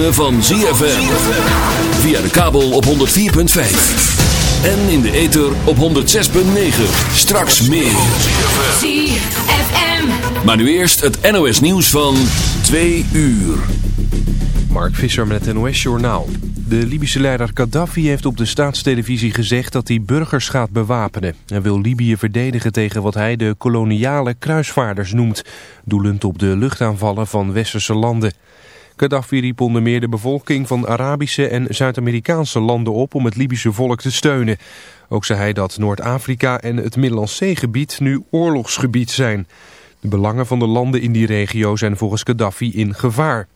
ritme van ZFM. Via de kabel op 104.5. En in de ether op 106.9. Straks meer. ZFM. Maar nu eerst het NOS nieuws van 2 uur. Mark Visser met het NOS-journaal. De Libische leider Gaddafi heeft op de staatstelevisie gezegd dat hij burgers gaat bewapenen. Hij wil Libië verdedigen tegen wat hij de koloniale kruisvaarders noemt, doelend op de luchtaanvallen van westerse landen. Gaddafi riep onder meer de bevolking van Arabische en Zuid-Amerikaanse landen op om het Libische volk te steunen. Ook zei hij dat Noord-Afrika en het Middellandse Zeegebied nu oorlogsgebied zijn. De belangen van de landen in die regio zijn volgens Gaddafi in gevaar.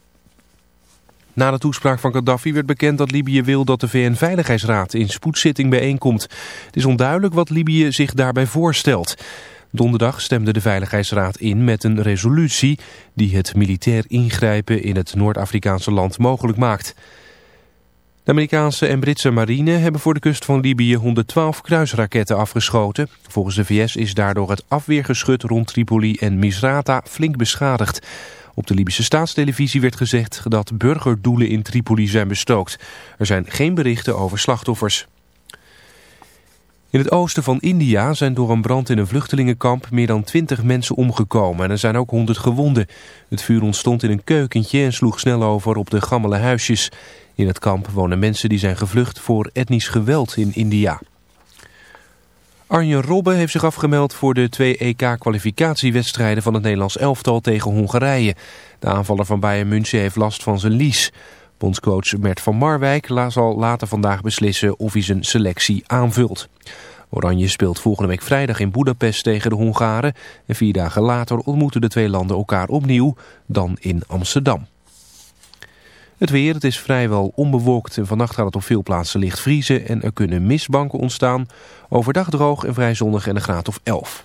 Na de toespraak van Gaddafi werd bekend dat Libië wil dat de VN-veiligheidsraad in spoedzitting bijeenkomt. Het is onduidelijk wat Libië zich daarbij voorstelt. Donderdag stemde de Veiligheidsraad in met een resolutie die het militair ingrijpen in het Noord-Afrikaanse land mogelijk maakt. De Amerikaanse en Britse marine hebben voor de kust van Libië 112 kruisraketten afgeschoten. Volgens de VS is daardoor het afweergeschut rond Tripoli en Misrata flink beschadigd. Op de Libische staatstelevisie werd gezegd dat burgerdoelen in Tripoli zijn bestookt. Er zijn geen berichten over slachtoffers. In het oosten van India zijn door een brand in een vluchtelingenkamp meer dan 20 mensen omgekomen en er zijn ook 100 gewonden. Het vuur ontstond in een keukentje en sloeg snel over op de gammele huisjes. In het kamp wonen mensen die zijn gevlucht voor etnisch geweld in India. Arjen Robben heeft zich afgemeld voor de twee EK-kwalificatiewedstrijden van het Nederlands elftal tegen Hongarije. De aanvaller van Bayern München heeft last van zijn lies. Bondscoach Mert van Marwijk zal later vandaag beslissen of hij zijn selectie aanvult. Oranje speelt volgende week vrijdag in Budapest tegen de Hongaren. En vier dagen later ontmoeten de twee landen elkaar opnieuw, dan in Amsterdam. Het weer, het is vrijwel onbewolkt en vannacht gaat het op veel plaatsen licht vriezen en er kunnen mistbanken ontstaan. Overdag droog en vrij zonnig en een graad of 11.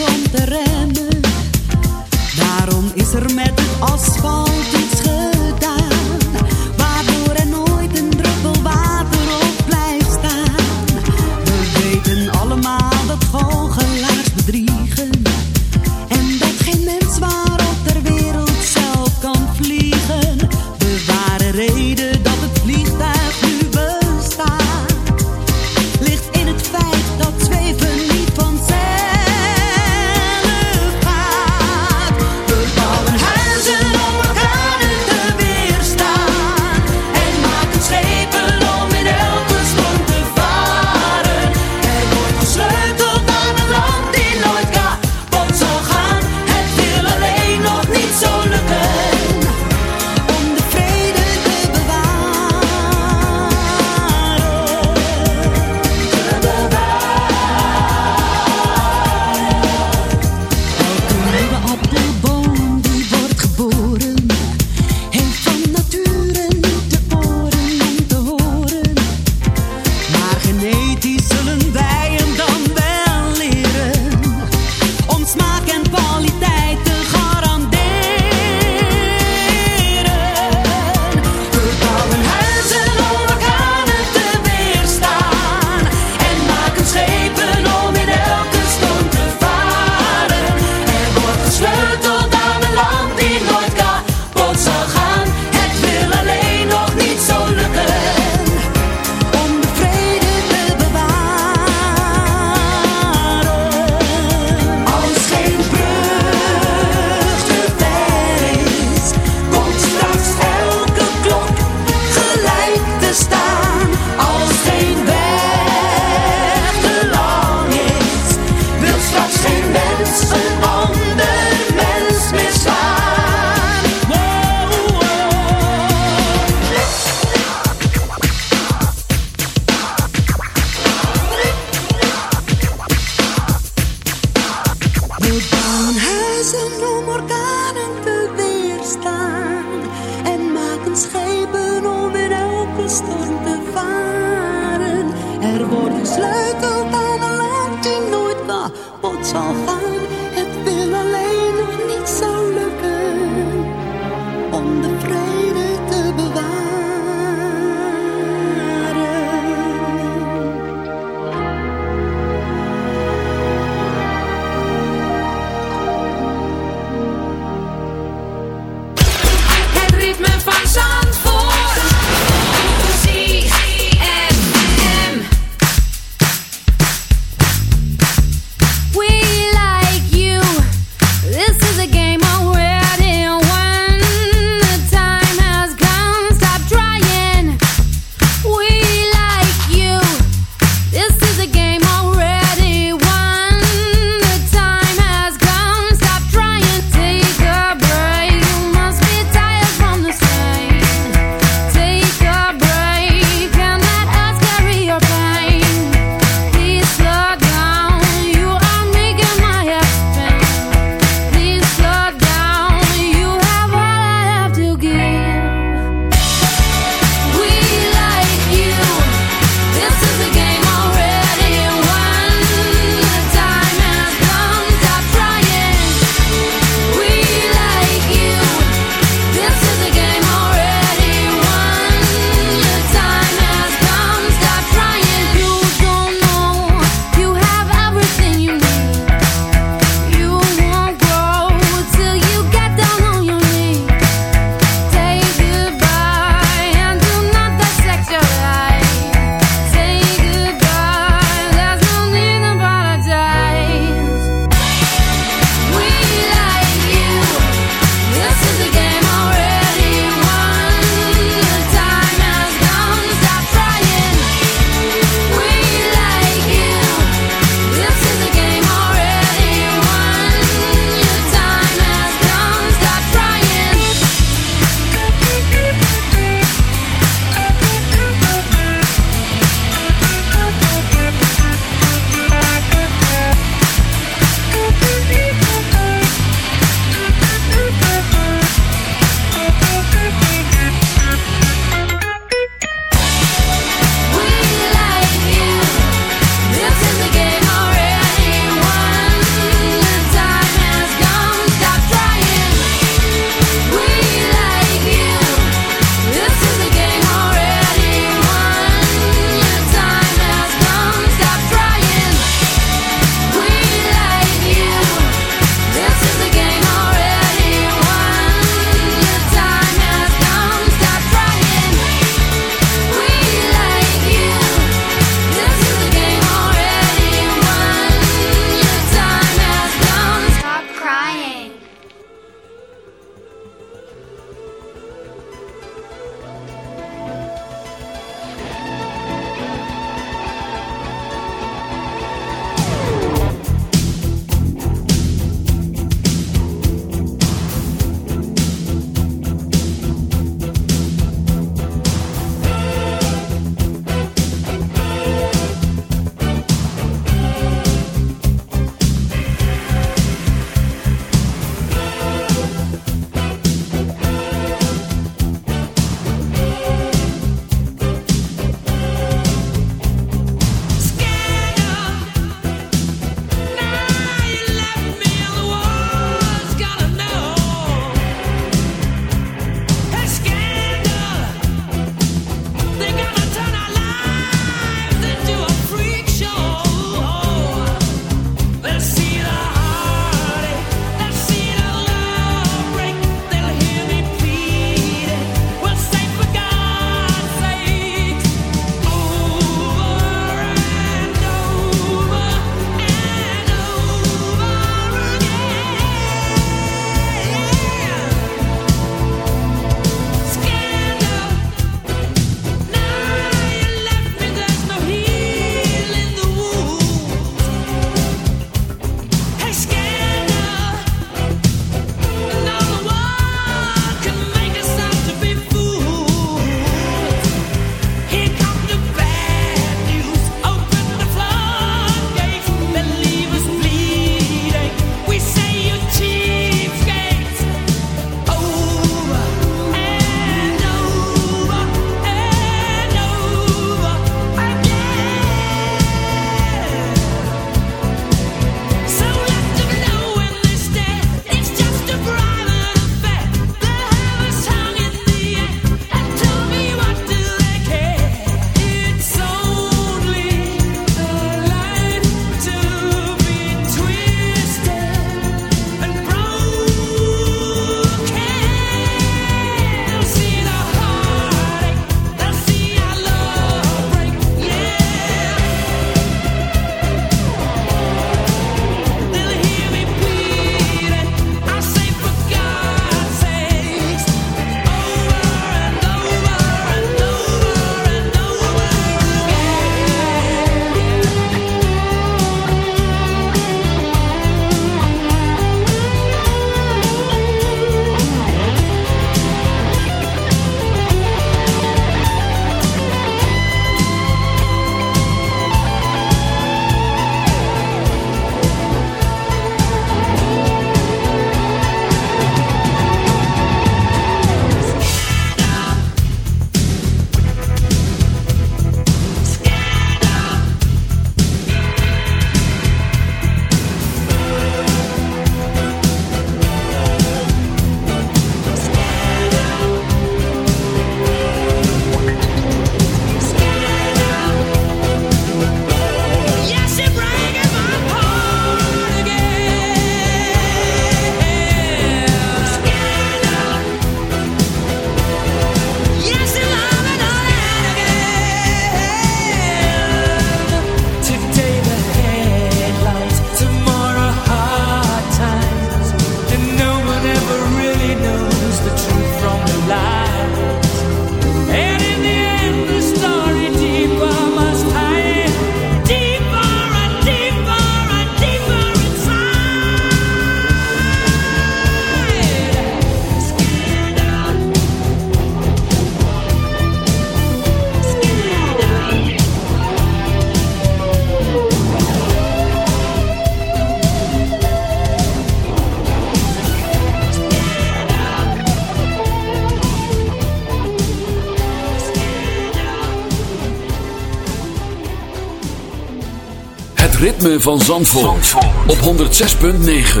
ritme van Zandvoort, op 106.9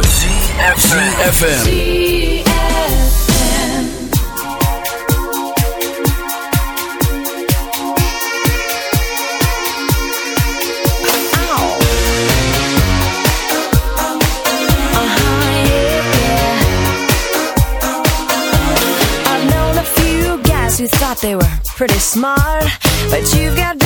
zes Who thought pretty smart, but you've got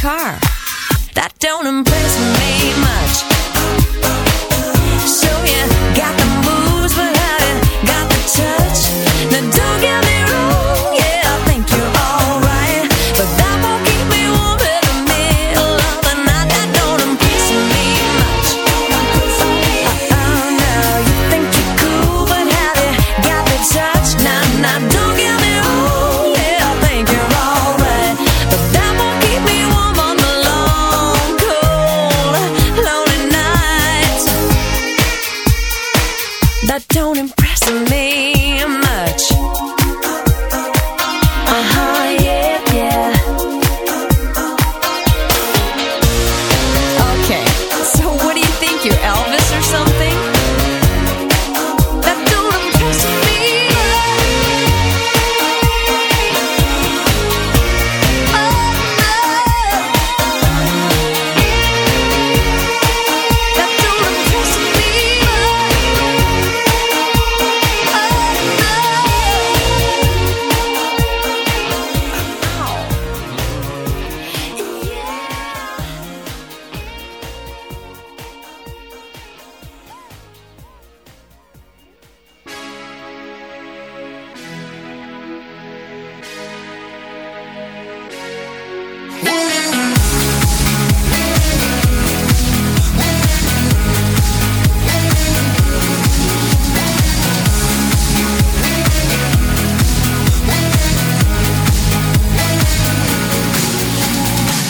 car.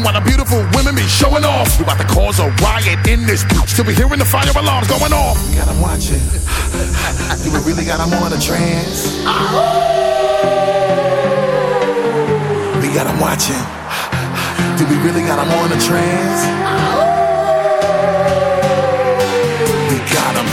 And while the beautiful women be showing off, we about to cause a riot in this bitch till we hearing the fire alarms going off. Got 'em watching. Do we really got 'em on a trance? We got 'em watching. Do we really got 'em on a trance?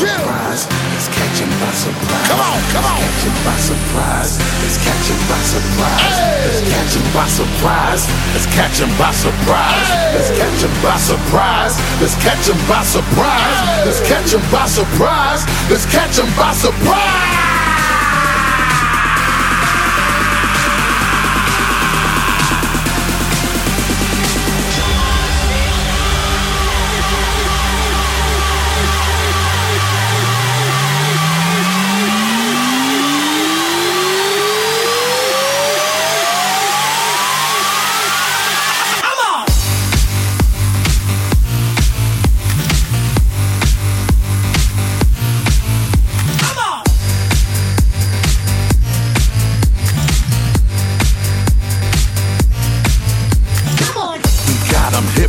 Surprise. Let's catch by surprise. Come on, come on. Catch 'em by surprise. Let's catch 'em by surprise. Let's catch 'em by surprise. Let's catch 'em by surprise. Let's catch 'em by surprise. Let's catch 'em by surprise. Let's catch 'em by surprise. Let's catch 'em by surprise.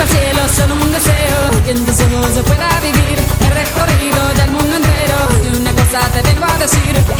al cielo, solo un deseo quien en tus se pueda vivir el recorrido del mundo entero. Y una cosa te vengo a decir.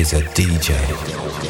is a DJ.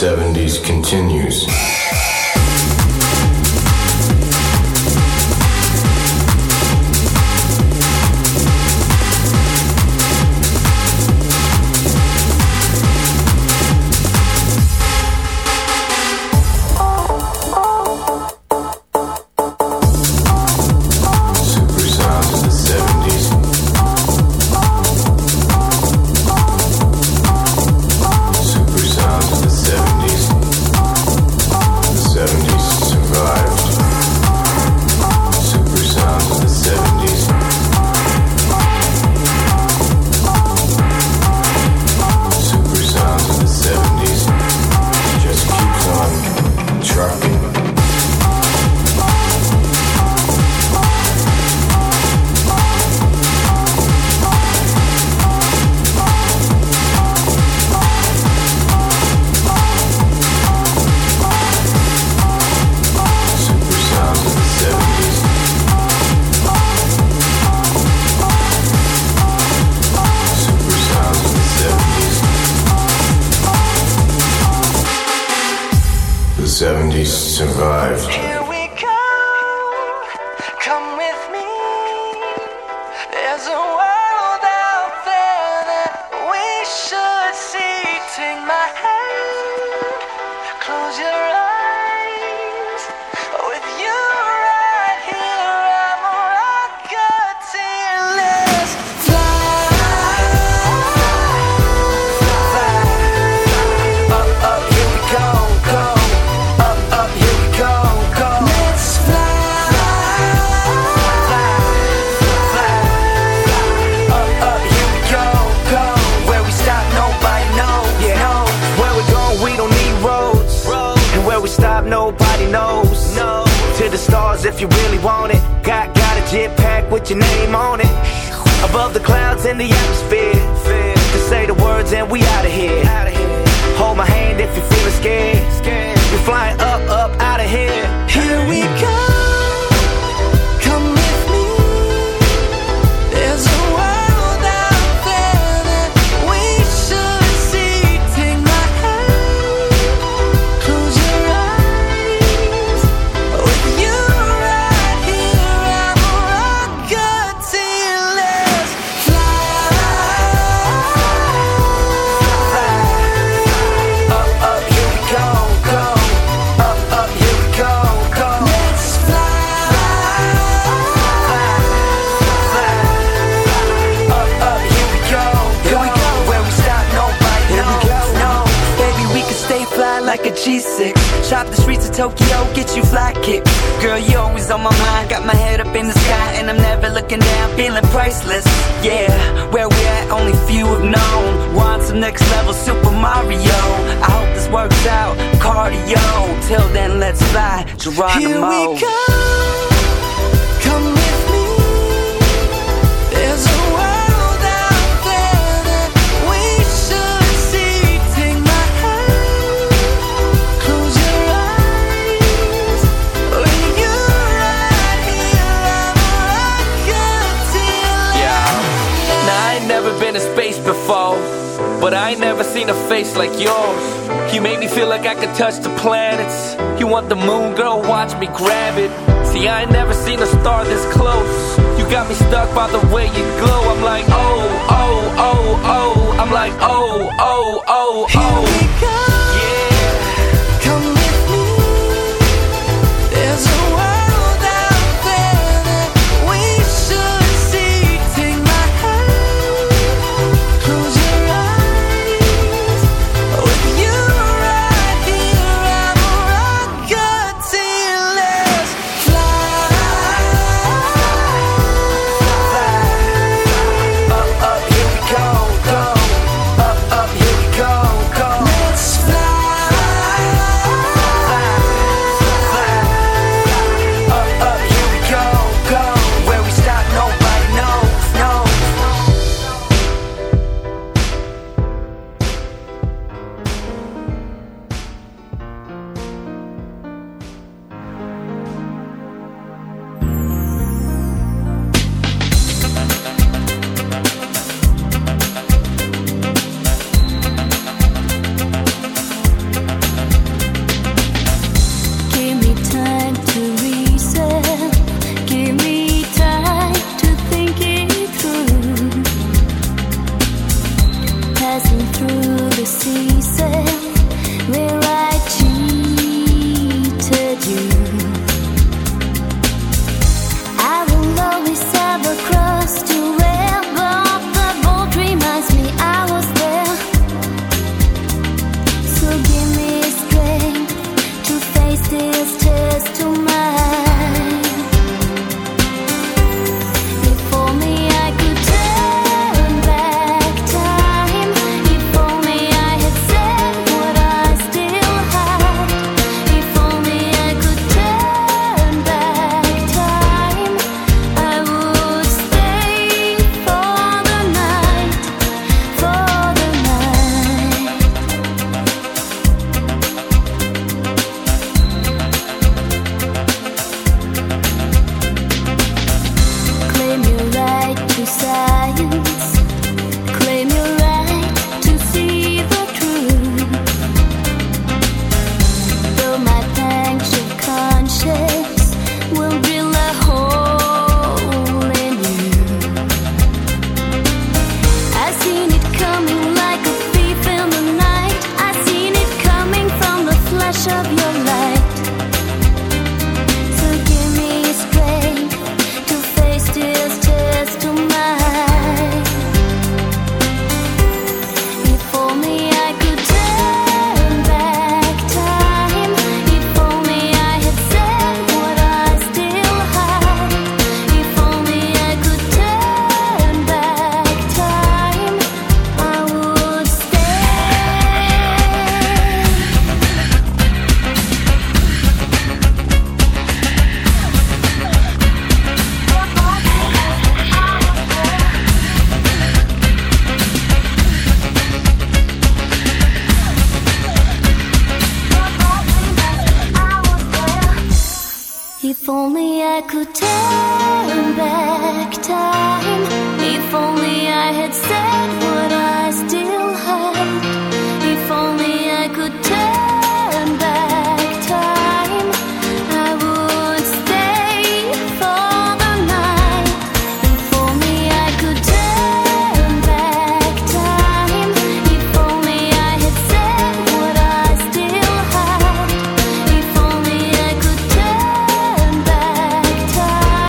70s continues.